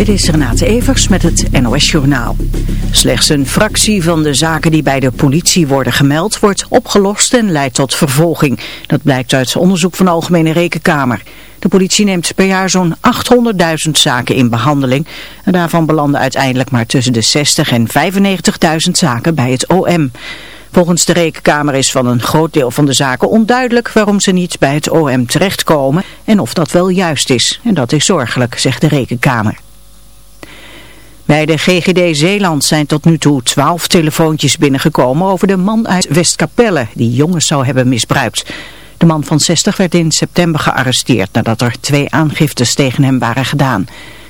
Dit is Renate Evers met het NOS Journaal. Slechts een fractie van de zaken die bij de politie worden gemeld wordt opgelost en leidt tot vervolging. Dat blijkt uit onderzoek van de Algemene Rekenkamer. De politie neemt per jaar zo'n 800.000 zaken in behandeling. En daarvan belanden uiteindelijk maar tussen de 60 en 95.000 zaken bij het OM. Volgens de Rekenkamer is van een groot deel van de zaken onduidelijk waarom ze niet bij het OM terechtkomen en of dat wel juist is. En dat is zorgelijk, zegt de Rekenkamer. Bij de GGD Zeeland zijn tot nu toe twaalf telefoontjes binnengekomen over de man uit Westkapelle die jongens zou hebben misbruikt. De man van 60 werd in september gearresteerd nadat er twee aangiftes tegen hem waren gedaan.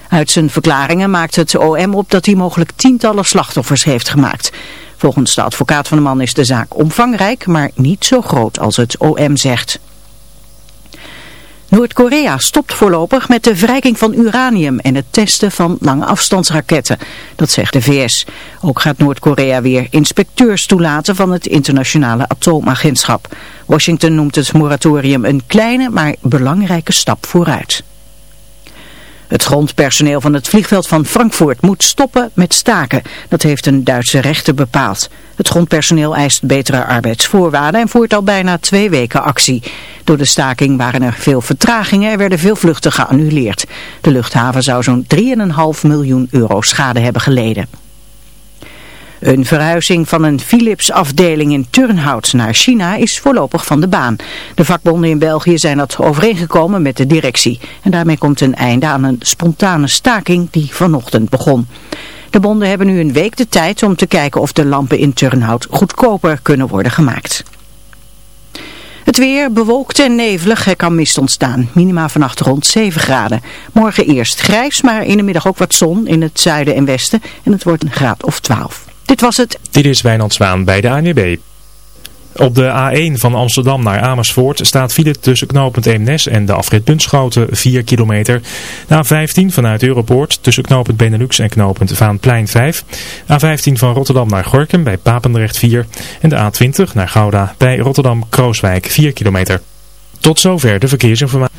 Uit zijn verklaringen maakt het OM op dat hij mogelijk tientallen slachtoffers heeft gemaakt. Volgens de advocaat van de man is de zaak omvangrijk, maar niet zo groot als het OM zegt. Noord-Korea stopt voorlopig met de verrijking van uranium en het testen van lange afstandsraketten. Dat zegt de VS. Ook gaat Noord-Korea weer inspecteurs toelaten van het internationale atoomagentschap. Washington noemt het moratorium een kleine maar belangrijke stap vooruit. Het grondpersoneel van het vliegveld van Frankfurt moet stoppen met staken. Dat heeft een Duitse rechter bepaald. Het grondpersoneel eist betere arbeidsvoorwaarden en voert al bijna twee weken actie. Door de staking waren er veel vertragingen en werden veel vluchten geannuleerd. De luchthaven zou zo'n 3,5 miljoen euro schade hebben geleden. Een verhuizing van een Philips-afdeling in Turnhout naar China is voorlopig van de baan. De vakbonden in België zijn dat overeengekomen met de directie. En daarmee komt een einde aan een spontane staking die vanochtend begon. De bonden hebben nu een week de tijd om te kijken of de lampen in Turnhout goedkoper kunnen worden gemaakt. Het weer bewolkt en nevelig, er kan mist ontstaan. Minima vannacht rond 7 graden. Morgen eerst grijs, maar in de middag ook wat zon in het zuiden en westen. En het wordt een graad of 12. Dit was het. Dit is Wijnand Zwaan bij de ANWB. Op de A1 van Amsterdam naar Amersfoort staat file tussen knooppunt Eemnes en de afrit Bunschoten 4 kilometer. De A15 vanuit Europoort tussen knooppunt Benelux en knooppunt Vaanplein 5. A15 van Rotterdam naar Gorkum bij Papendrecht 4. En de A20 naar Gouda bij Rotterdam-Krooswijk 4 kilometer. Tot zover de verkeersinformatie.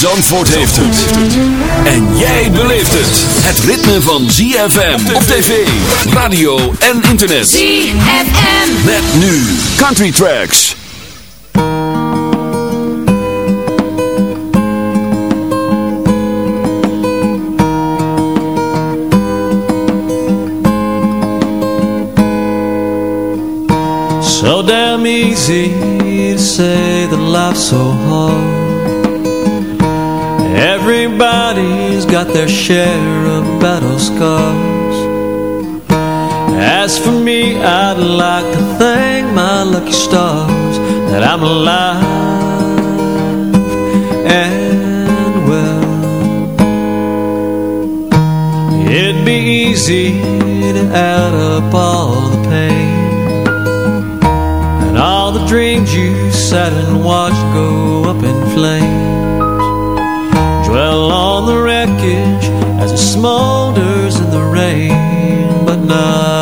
Zandvoort heeft het. En jij beleeft het. Het ritme van ZFM op tv, radio en internet. ZFM. Met nu Country Tracks. So damn easy to say that life's so hard Everybody's got their share of battle scars. As for me, I'd like to thank my lucky stars That I'm alive and well. It'd be easy to add up all the pain and all the dreams you sat and watched go up in flames Dwell on the wreckage as it smolders in the rain. But not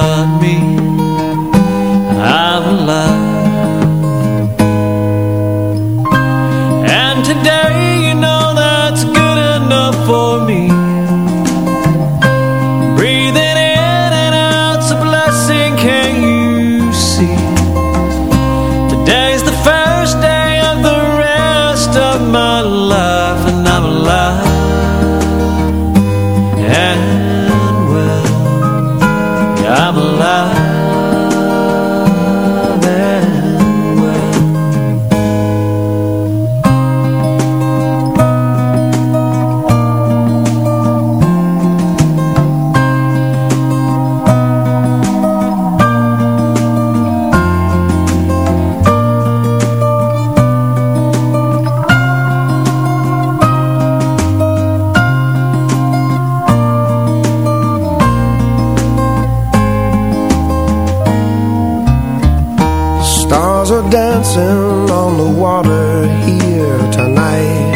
Stars are dancing on the water here tonight.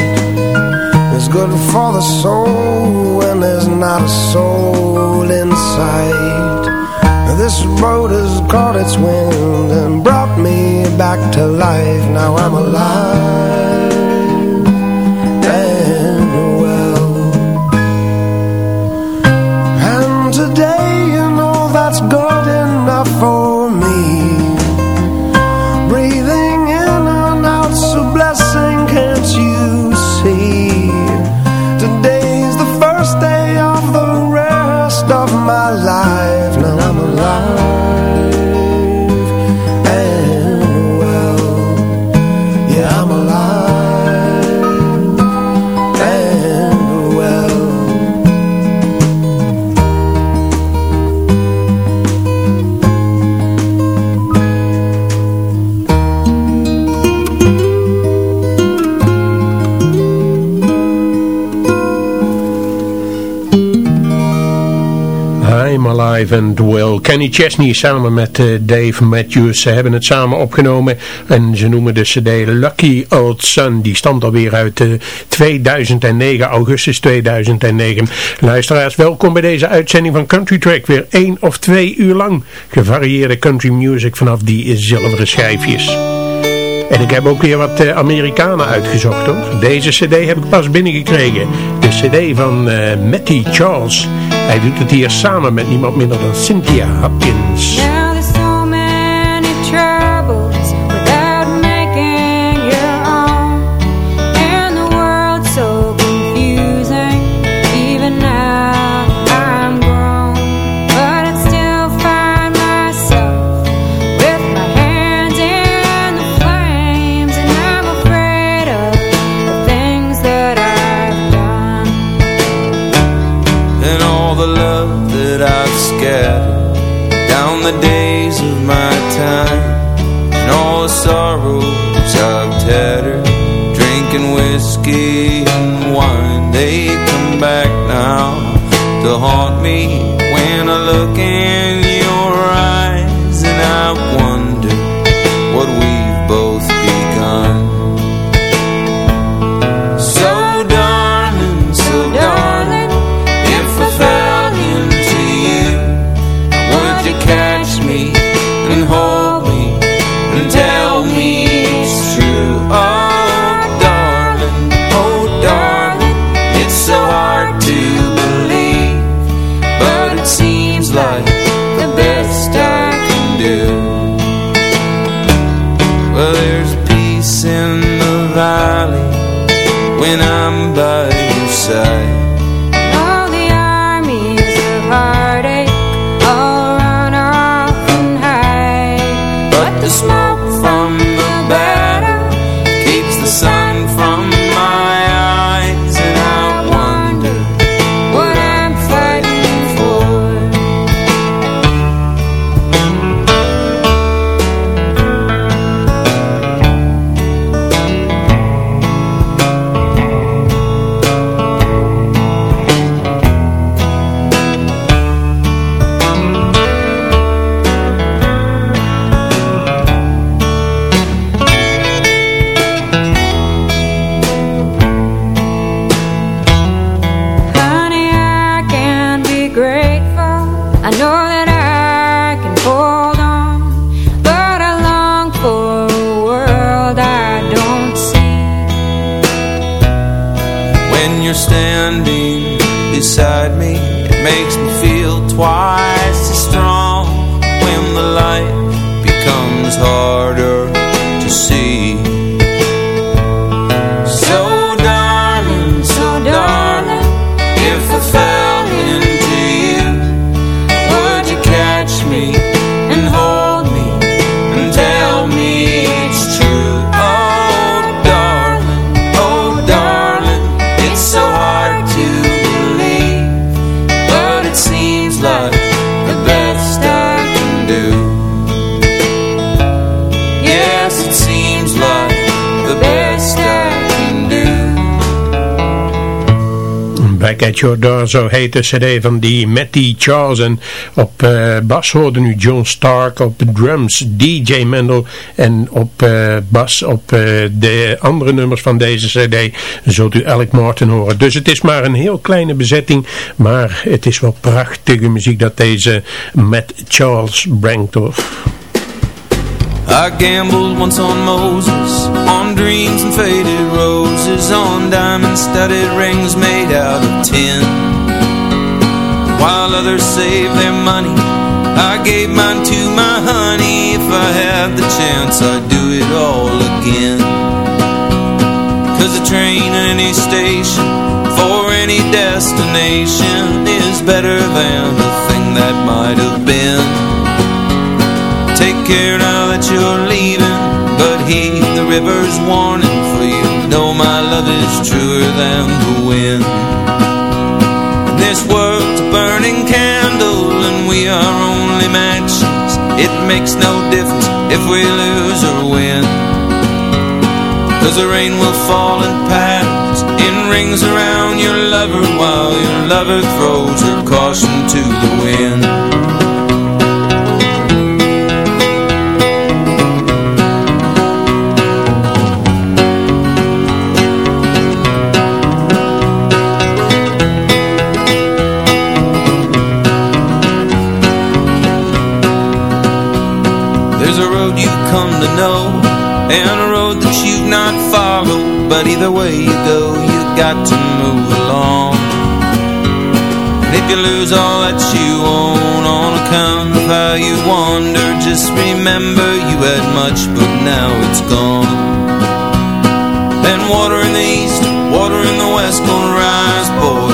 It's good for the soul when there's not a soul in sight. This boat has caught its wind and brought me back to life. Now I'm alive. Dave Will. Kenny Chesney samen met eh, Dave Matthews. Ze hebben het samen opgenomen. En ze noemen de cd Lucky Old Sun. Die stamt alweer uit eh, 2009, augustus 2009. Luisteraars, welkom bij deze uitzending van Country Track. Weer één of twee uur lang gevarieerde country music vanaf die zilveren schijfjes. En ik heb ook weer wat eh, Amerikanen uitgezocht hoor. Deze cd heb ik pas binnengekregen. De cd van uh, Matty Charles. Hij doet het hier samen met niemand minder dan Cynthia Hopkins. Your zo heet de cd van die Matty Charles. En op uh, bas hoorde nu John Stark, op drums DJ Mendel en op uh, bas op uh, de andere nummers van deze cd zult u Alec Martin horen. Dus het is maar een heel kleine bezetting, maar het is wel prachtige muziek dat deze Matt Charles brengt. I gambled once on Moses, on dreams and faded roses, on diamond-studded rings made out of tin. While others saved their money, I gave mine to my honey. If I had the chance, I'd do it all again. Cause a train at any station, for any destination, is better than a thing that might have been. Care now that you're leaving But heed the river's warning For you. Know my love is truer than the wind. This world's a burning candle And we are only matches. It makes no difference if we lose or win. Cause the rain will fall in patterns In rings around your lover While your lover throws her caution to the wind to know And a road that you've not followed. But either way you go, you got to move along. And if you lose all that you own On account of how you wander Just remember you had much But now it's gone. Then water in the east, water in the west Gonna rise, boy.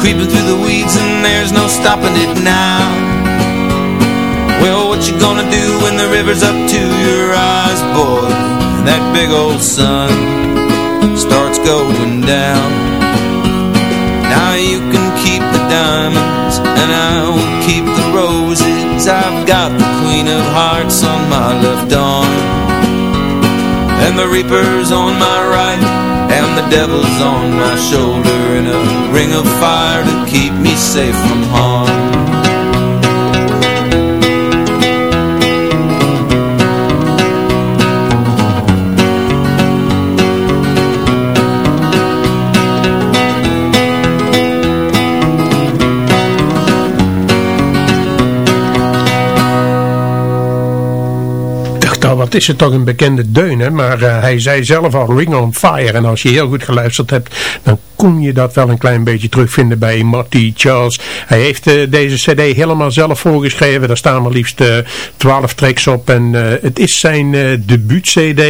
Creeping through the weeds And there's no stopping it now river's up to your eyes, boy? And that big old sun starts going down. Now you can keep the diamonds, and I will keep the roses. I've got the queen of hearts on my left arm, and the reaper's on my right, and the devil's on my shoulder, and a ring of fire to keep me safe from harm. Wat is het toch een bekende deun, maar uh, hij zei zelf al Ring on Fire. En als je heel goed geluisterd hebt, dan kon je dat wel een klein beetje terugvinden bij Marty Charles. Hij heeft uh, deze cd helemaal zelf voorgeschreven. Daar staan maar liefst uh, 12 tracks op. En het is zijn debuut cd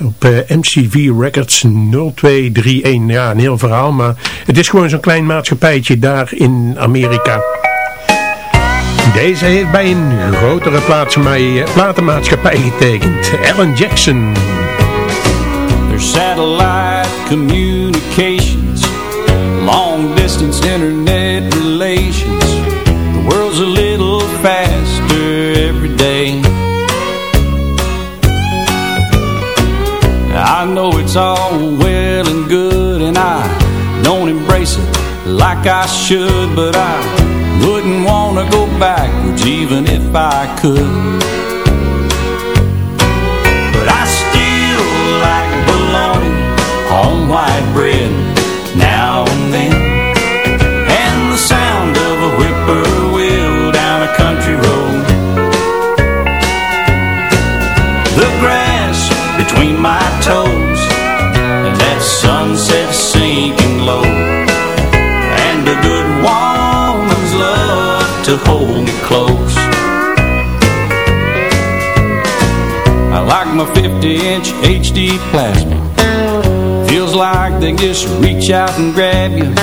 op MCV Records 0231. Ja, een heel verhaal, maar het is gewoon zo'n klein maatschappijtje daar in Amerika. Deze heeft bij een grotere platenmaatschappij getekend. Alan Jackson. There's satellite communications. Long distance internet relations. The world's a little faster every day. I know it's all well and good and I don't embrace it like I should, but I wouldn't want to go backwards even if I could. But I still like bologna on white bread My 50-inch HD plasma. Feels like they just reach out and grab you.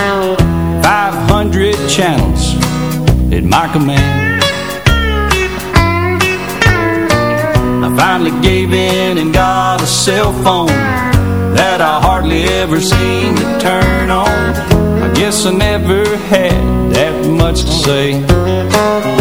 500 channels at my command. I finally gave in and got a cell phone That I hardly ever seem to turn on. I guess I never had that much to say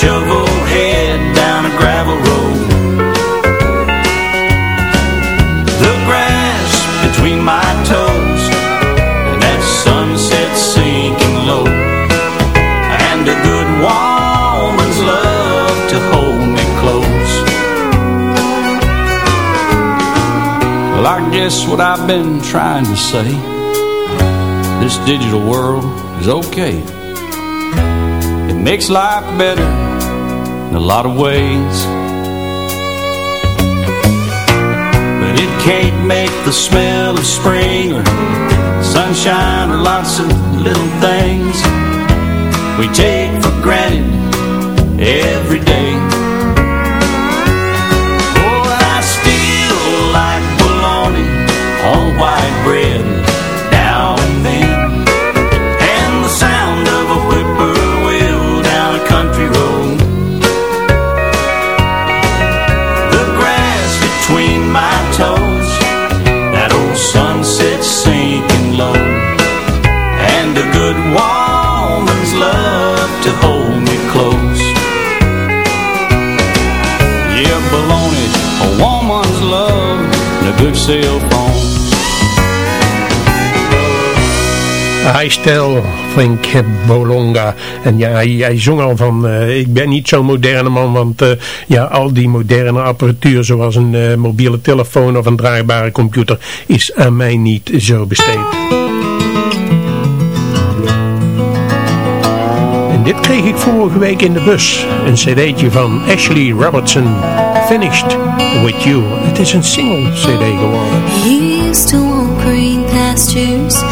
Shovel head down a gravel road. The grass between my toes and that sunset sinking low. And a good woman's love to hold me close. Well, I guess what I've been trying to say This digital world is okay It makes life better in a lot of ways. But it can't make the smell of spring Or sunshine or lots of little things We take for granted every day. Oh, I still like bologna on white bread cell phone. Hij stel Frank Bolonga. En ja, hij, hij zong al van, eh, ik ben niet zo'n moderne man, want eh, ja, al die moderne apparatuur zoals een eh, mobiele telefoon of een draagbare computer is aan mij niet zo besteed. En dit kreeg ik vorige week in de bus. Een cd'tje van Ashley Robertson, Finished With You. Het is een single cd geworden. He used to walk green pastures,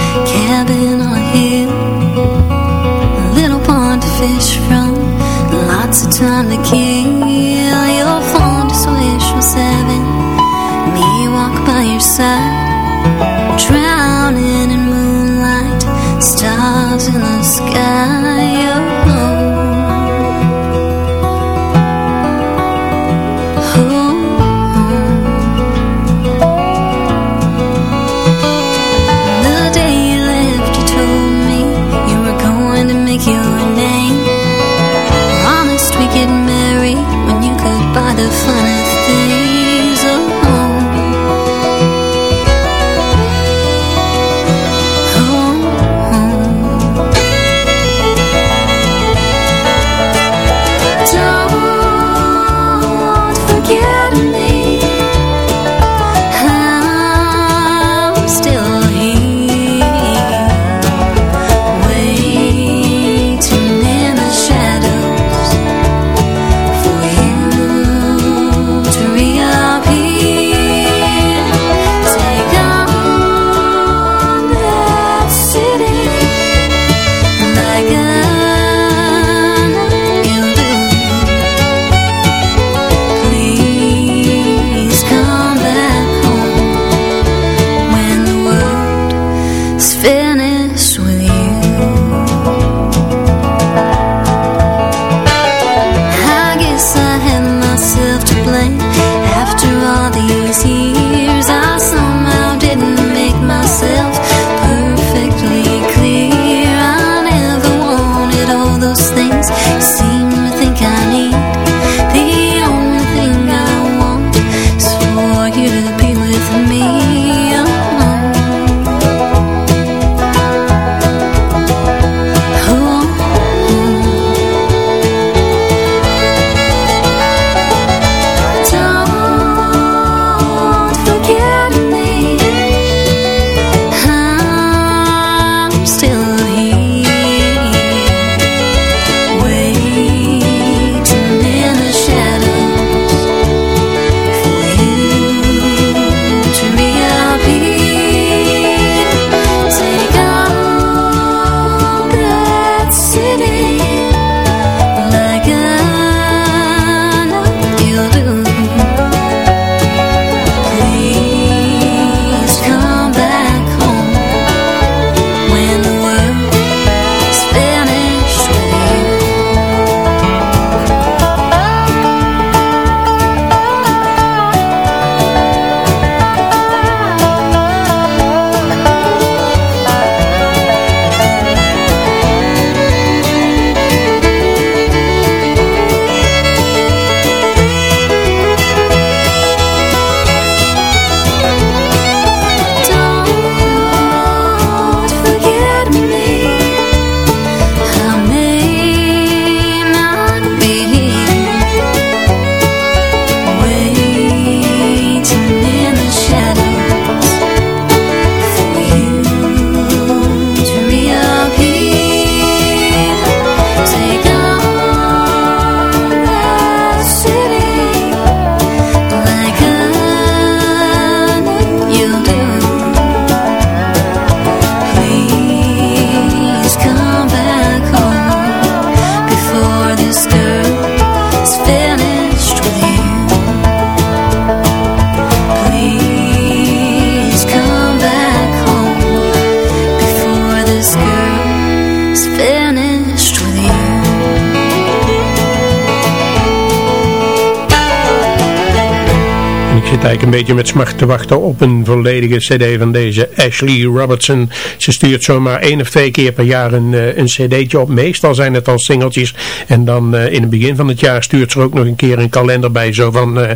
zit een beetje met smart te wachten op een volledige cd van deze Ashley Robertson. Ze stuurt zomaar één of twee keer per jaar een, uh, een cd'tje op. Meestal zijn het al singeltjes. En dan uh, in het begin van het jaar stuurt ze ook nog een keer een kalender bij. Zo van uh,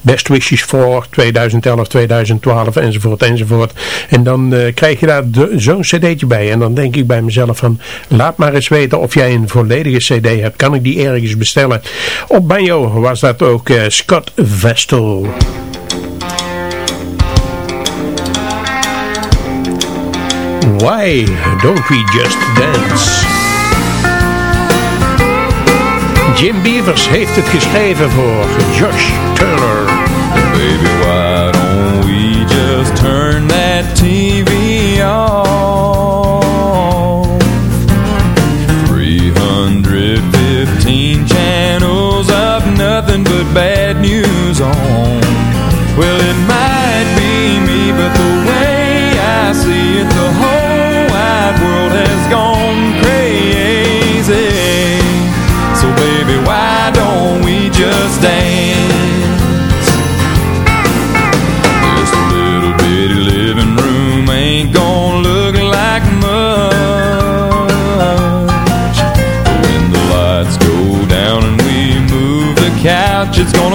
Best Wishes voor 2011, 2012 enzovoort enzovoort. En dan krijg je daar zo'n cd'tje bij. En dan denk ik bij mezelf van laat maar eens weten of jij een volledige cd hebt. Kan ik die ergens bestellen? Op banjo was dat ook Scott Why don't we just dance? Jim Beavers heeft het geschreven voor Josh Turner.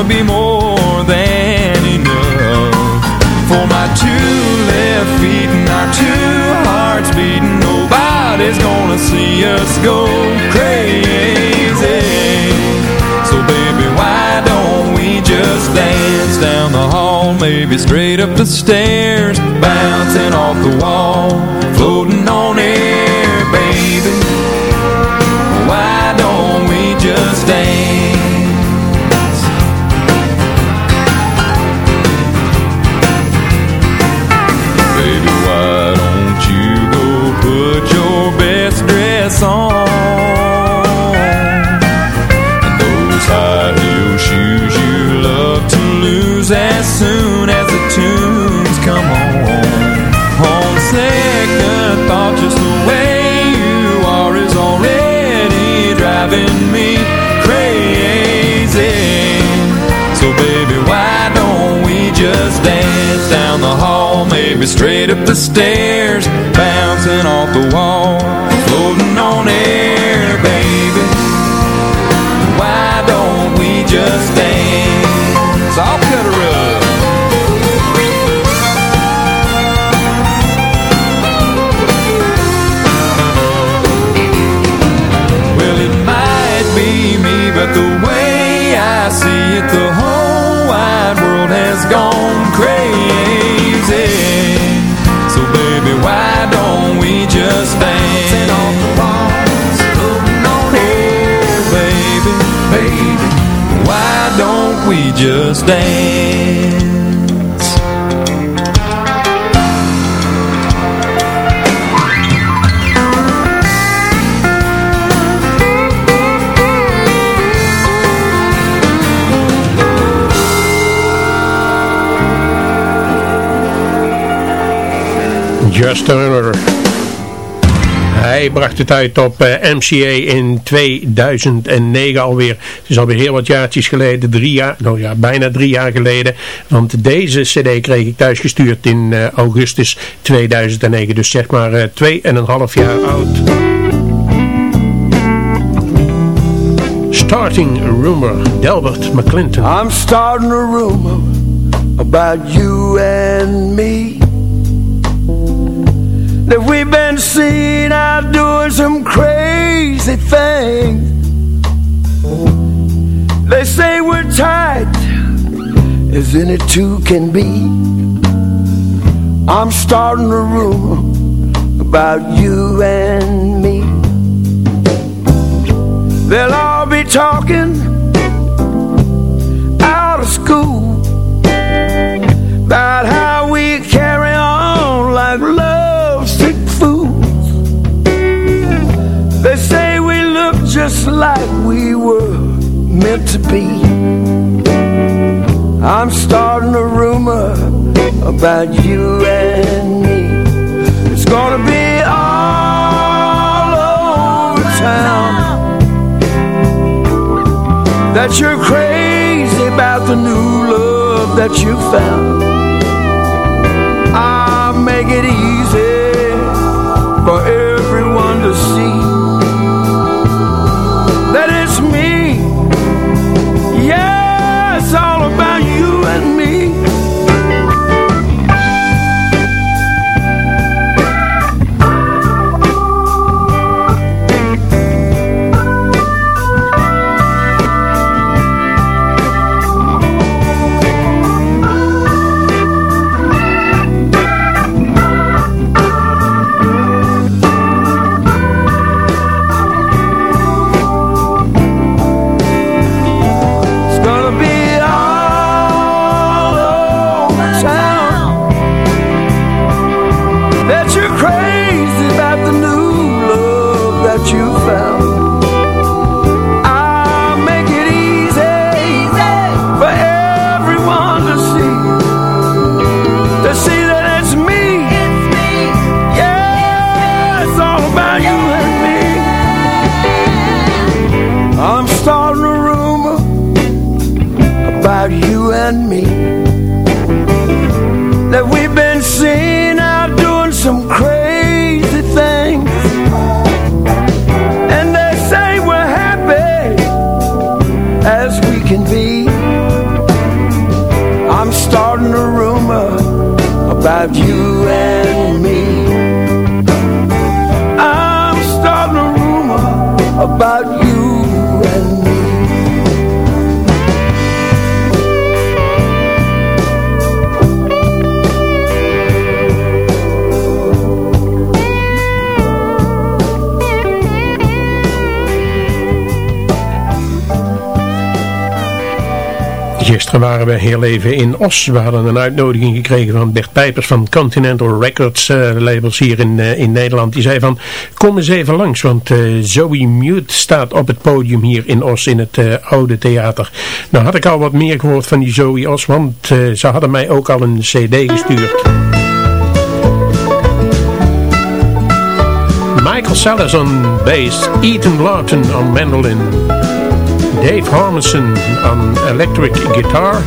Gonna be more than enough. For my two left feet and our two hearts beating, nobody's gonna see us go crazy. So baby, why don't we just dance down the hall, maybe straight up the stairs, bouncing off the wall, maybe straight up the stairs, just dance? Just a Turner. Hij bracht het uit op eh, MCA in 2009 alweer. Het is alweer heel wat jaartjes geleden, drie jaar, nou ja, bijna drie jaar geleden. Want deze cd kreeg ik thuis gestuurd in eh, augustus 2009. Dus zeg maar eh, twee en een half jaar oud. Starting a rumor, Delbert McClinton. I'm starting a rumor about you and me. That we've been seen out doing some crazy things. They say we're tight as any two can be. I'm starting a rumor about you and me. They'll all be talking out of school like we were meant to be. I'm starting a rumor about you and me. It's gonna be all over town that you're crazy about the new love that you found. I'll make it easy for everyone to see Gisteren waren we heel even in Os. We hadden een uitnodiging gekregen van Bert Pijpers van Continental Records eh, labels hier in, eh, in Nederland. Die zei van, kom eens even langs, want eh, Zoe Mute staat op het podium hier in Os in het oude theater. Nou had ik al wat meer gehoord van die Zoe Os, want ze hadden mij ook al een cd gestuurd. Michael Sellers on bass, Ethan Lawton on mandolin, Dave Harmison on electric guitar,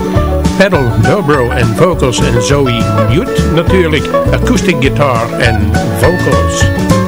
pedal, dobro en vocals en Zoe Mute natuurlijk, acoustic guitar en vocals.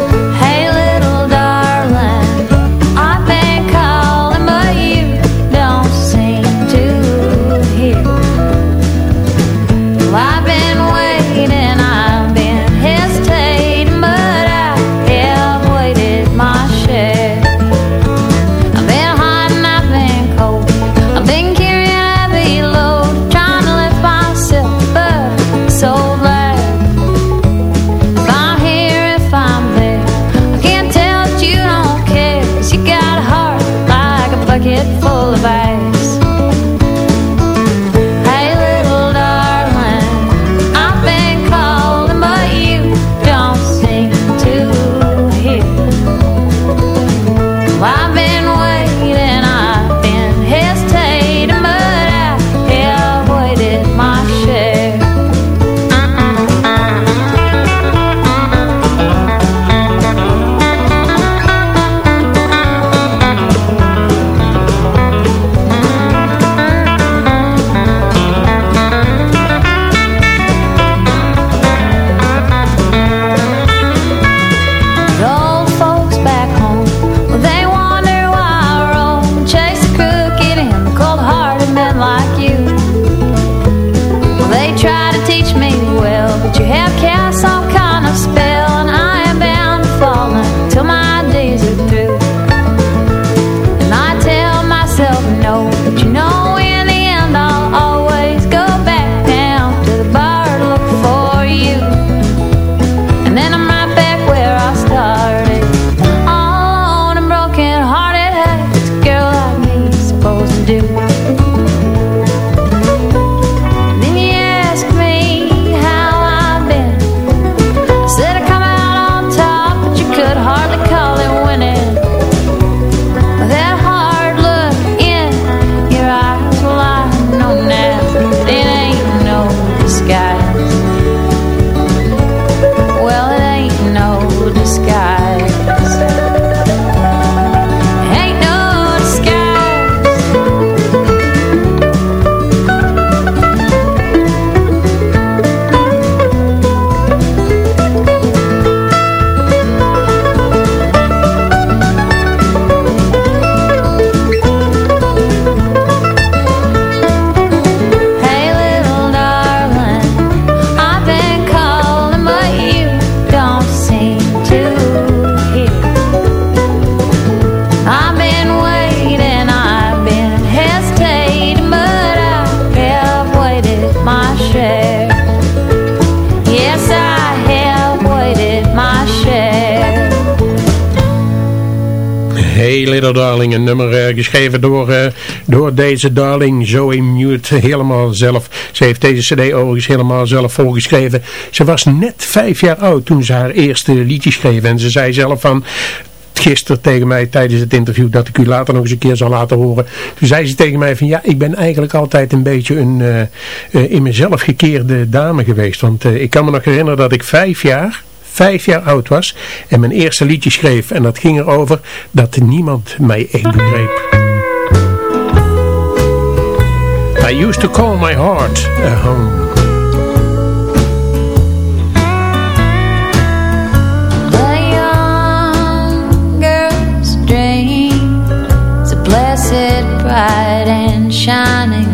Geschreven door, eh, door deze darling Zoe Mute helemaal zelf. Ze heeft deze cd overigens helemaal zelf volgeschreven. Ze was net vijf jaar oud toen ze haar eerste liedje schreef en ze zei zelf van gisteren tegen mij tijdens het interview dat ik u later nog eens een keer zal laten horen. Toen zei ze tegen mij van ja, ik ben eigenlijk altijd een beetje een uh, in mezelf gekeerde dame geweest. Want ik kan me nog herinneren dat ik vijf jaar, vijf jaar oud was en mijn eerste liedje schreef. En dat ging erover dat niemand mij echt begreep. I used to call my heart a home. bright and shining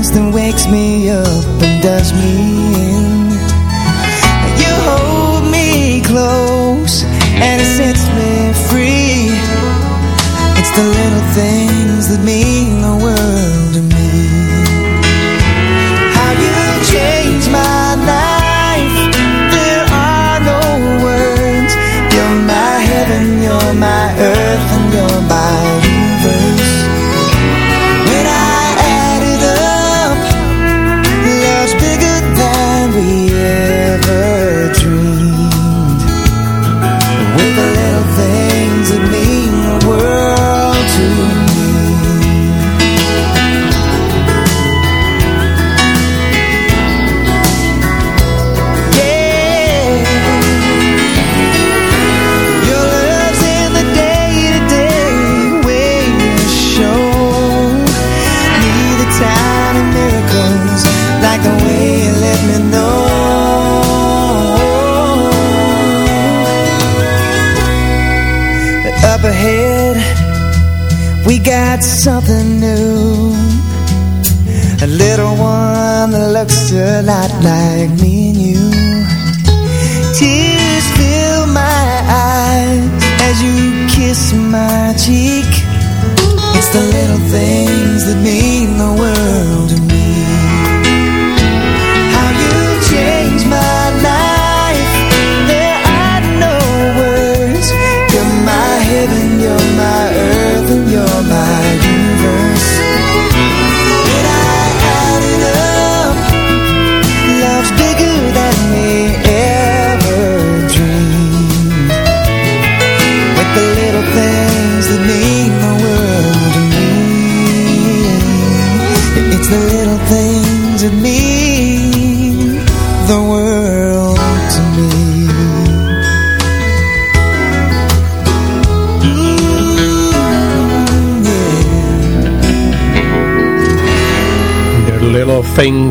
kiss that wakes me up and does me in. You hold me close and it sets me free. It's the little things that mean the world a lot like me and you. Tears fill my eyes as you kiss my cheek. It's the little things that mean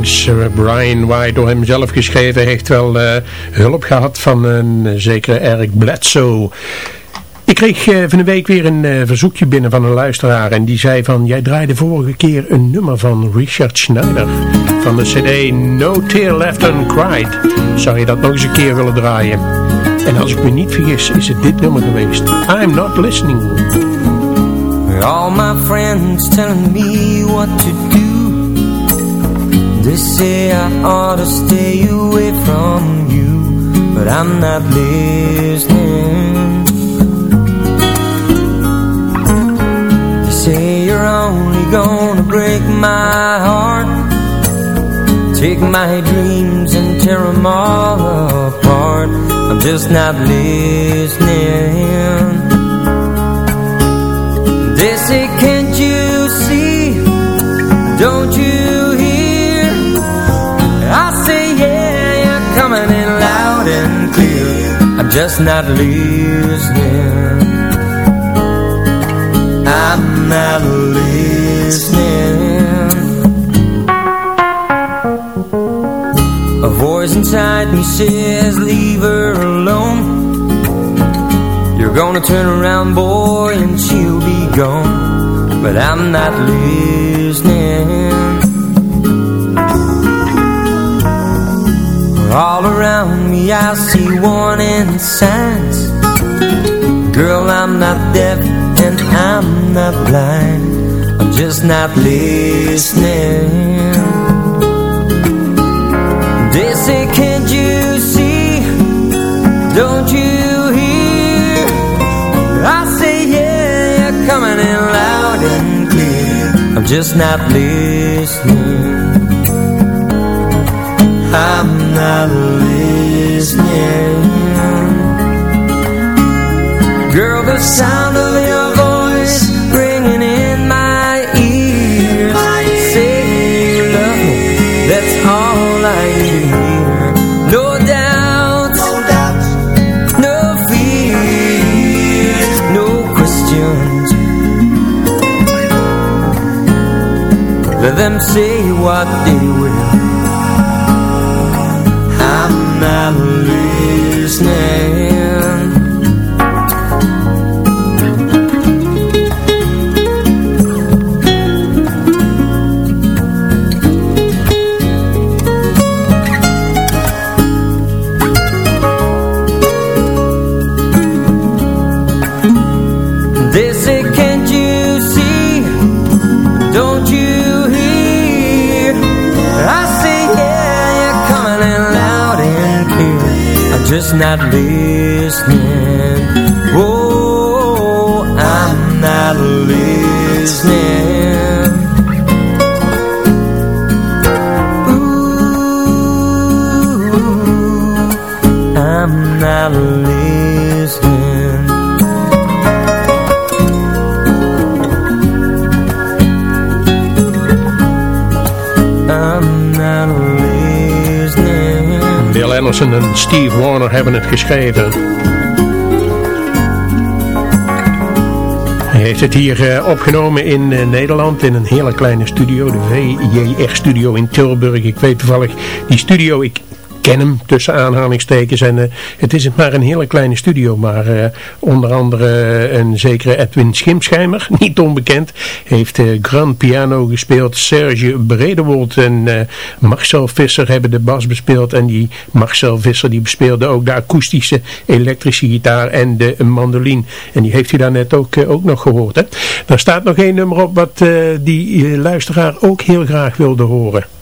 Eh, Brian White door hem zelf geschreven, heeft wel eh, hulp gehad van een uh, zekere Eric Bledsoe. Ik kreeg eh, van de week weer een eh, verzoekje binnen van een luisteraar en die zei van, jij draaide vorige keer een nummer van Richard Schneider van de cd No Tear Left Uncried. Zou je dat nog eens een keer willen draaien? En als ik me niet vergis is het dit nummer geweest. I'm Not Listening. All my friends telling me what to do They say I ought to stay away from you But I'm not listening. They say you're only gonna break my heart. Take my dreams and tear them all apart. I'm just not listening just not listening. I'm not listening. A voice inside me says, leave her alone. You're gonna turn around, boy, and she'll be gone. But I'm not listening. All around I see warning signs. Girl, I'm not deaf and I'm not blind. I'm just not listening. They say, can't you see? Don't you hear? I say, yeah, you're coming in loud and clear. I'm just not listening. I'm not listening is near. Girl, the sound of your voice ringing in my ears my Say you love me, that's all I need. Hear No doubt, no, doubt. no fear, no questions. Let them say what they will. Just not listening. Oh, I'm not listening. Anderson en Steve Warner hebben het geschreven. Hij heeft het hier eh, opgenomen in eh, Nederland in een hele kleine studio, de VJR studio in Tilburg. Ik weet toevallig die studio, ik ken hem tussen aanhalingstekens en eh, het is maar een hele kleine studio, maar eh, onder andere een zekere Edwin Schimschijmer, niet onbekend, heeft eh, grand piano gespeeld. Serge Bredewold en eh, Marcel Visser hebben de bas bespeeld en die Marcel Visser die bespeelde ook de akoestische elektrische gitaar en de mandoline. En die heeft u daar net ook, eh, ook nog gehoord. Hè? Er staat nog één nummer op wat eh, die eh, luisteraar ook heel graag wilde horen.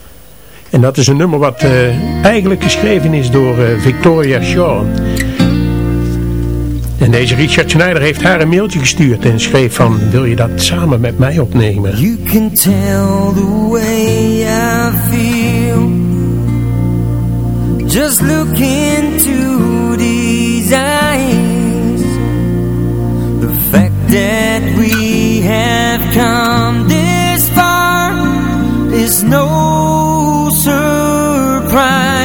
En dat is een nummer wat eh, eigenlijk geschreven is door eh, Victoria Shaw. En deze Richard Schneider heeft haar een mailtje gestuurd en schreef van, wil je dat samen met mij opnemen? You can tell the way I feel Just look into these eyes The fact that we have come this far Is no surprise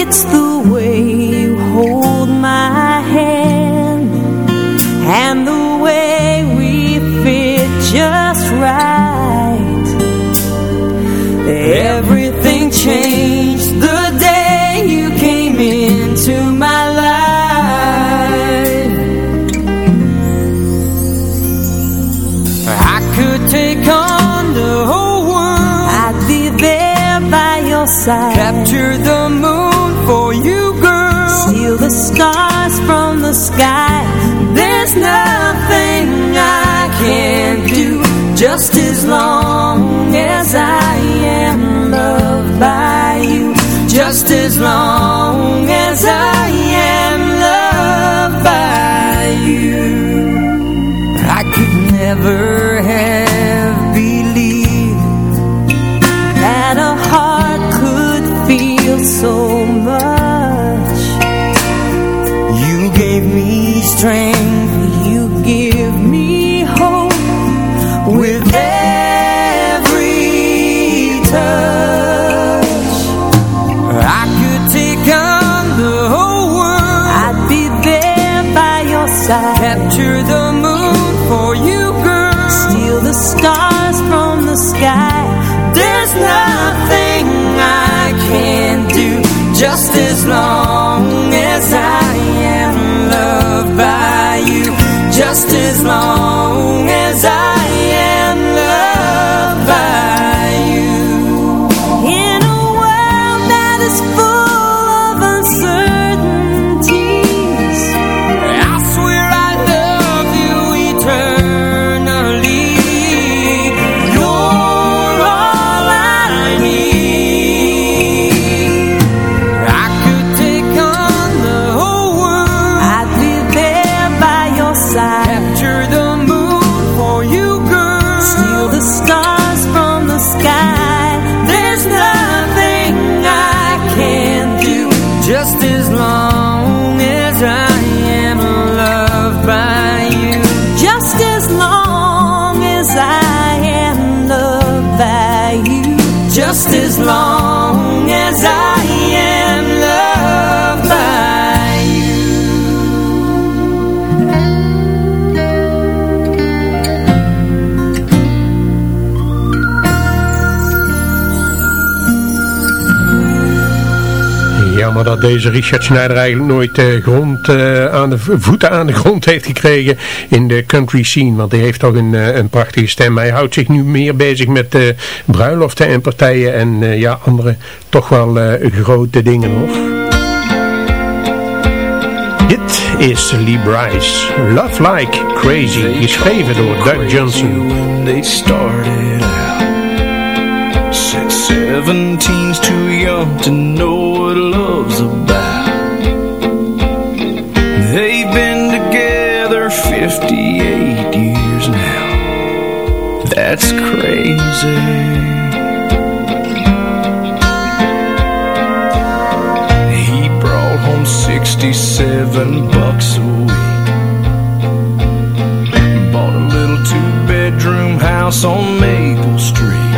It's the way you hold my hand and the way we fit just right. Everything side. Capture the moon for you, girl. Steal the stars from the sky. There's nothing I can't do just as long as I am loved by you. Just as long as I am loved by you. I could never deze Richard Schneider eigenlijk nooit eh, grond, eh, aan de voeten aan de grond heeft gekregen in de country scene. Want hij heeft toch een, eh, een prachtige stem. Hij houdt zich nu meer bezig met bruiloften en partijen en ja, andere toch wel grote dingen nog. Dit is Lee Bryce. Love Like Crazy. Geschreven door Doug Johnson. They started out. Said seventeen's too young to know love's about. They've been together 58 years now. That's crazy. He brought home 67 bucks a week Bought a little two-bedroom house on Maple Street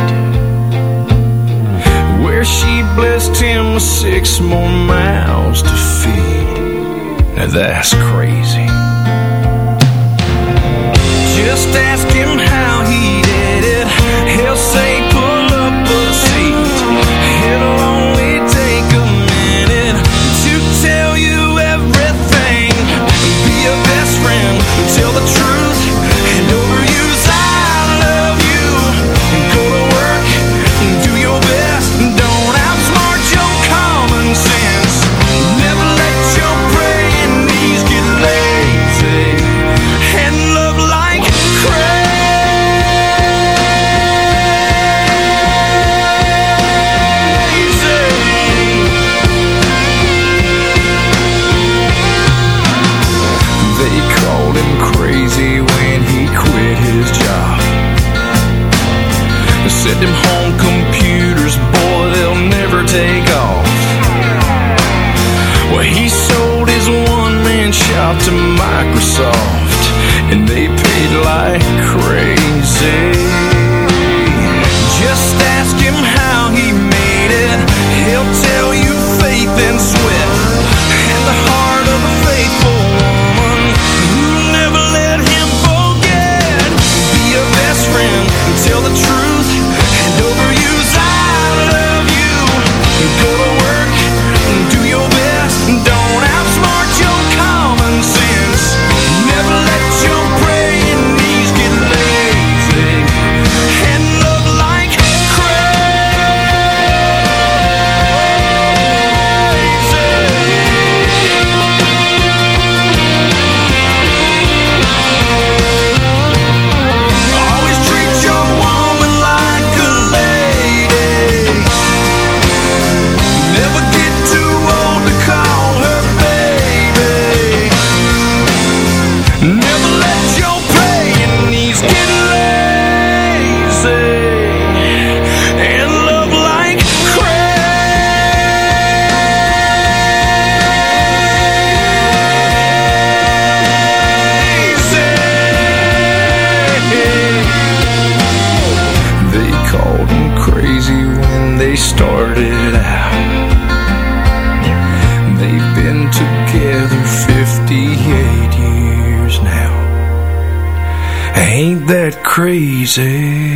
she blessed him with six more mouths to feed. Now that's crazy. Just ask him how he crazy.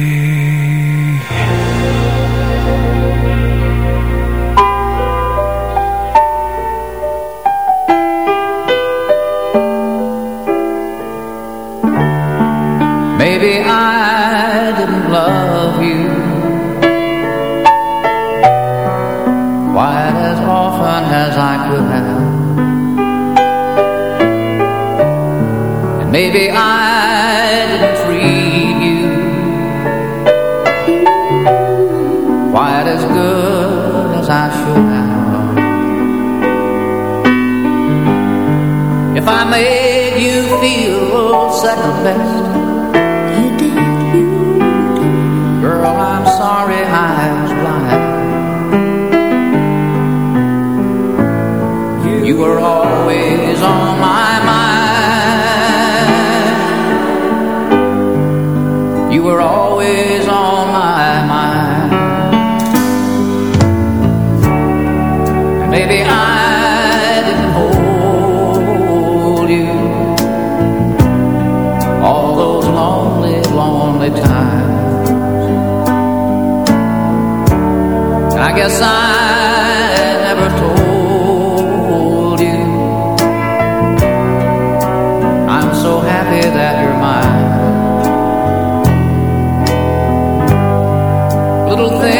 Little things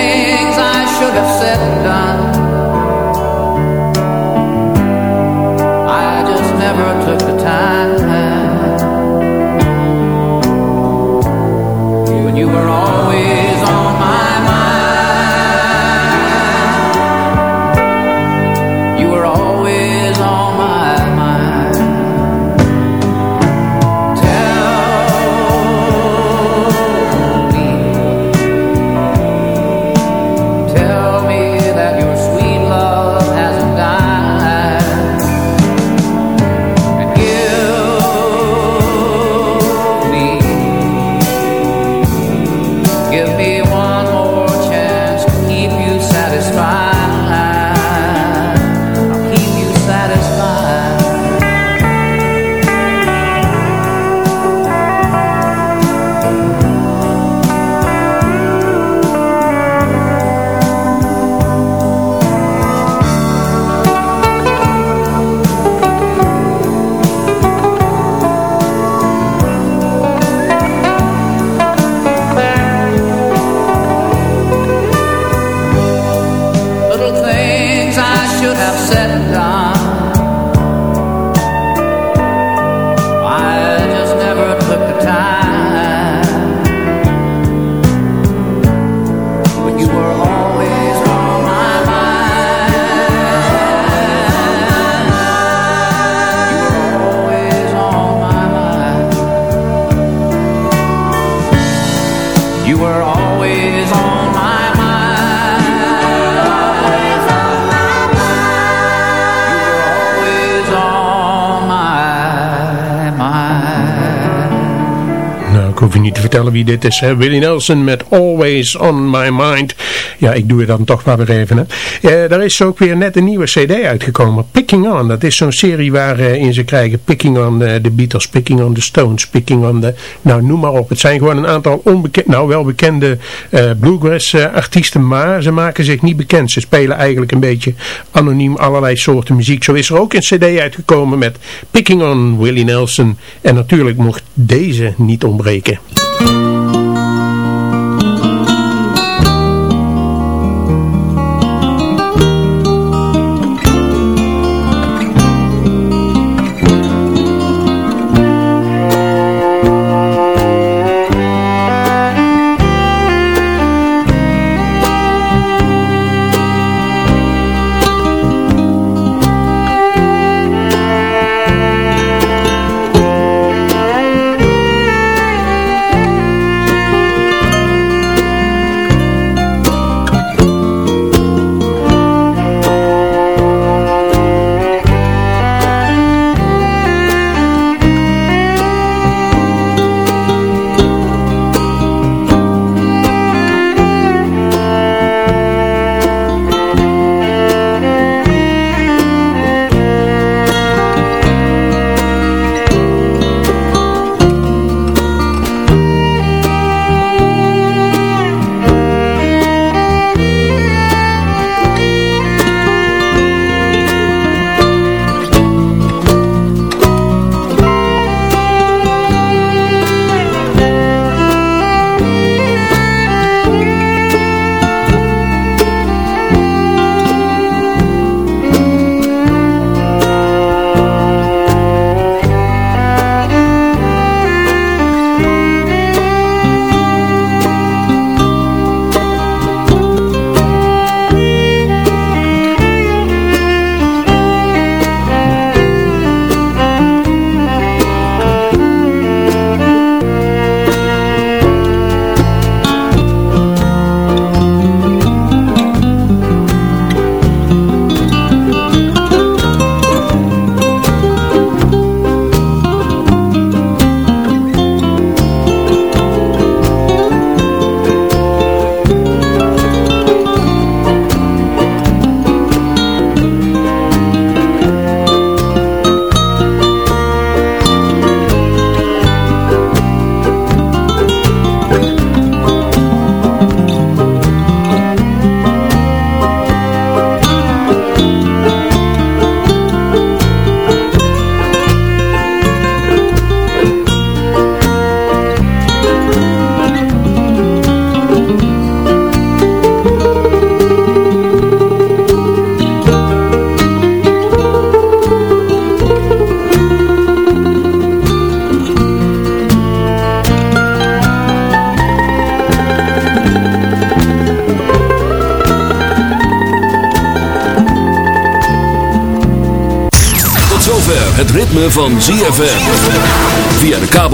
niet te vertellen wie dit is. Hè? Willie Nelson met Always On My Mind. Ja, ik doe het dan toch maar weer even. Hè? Eh, er is ook weer net een nieuwe cd uitgekomen. Picking On. Dat is zo'n serie waarin ze krijgen Picking On eh, de Beatles, Picking On the Stones, Picking On the... Nou, noem maar op. Het zijn gewoon een aantal onbekende, nou wel bekende eh, bluegrass eh, artiesten. Maar ze maken zich niet bekend. Ze spelen eigenlijk een beetje anoniem allerlei soorten muziek. Zo is er ook een cd uitgekomen met Picking On Willie Nelson. En natuurlijk mocht deze niet ontbreken.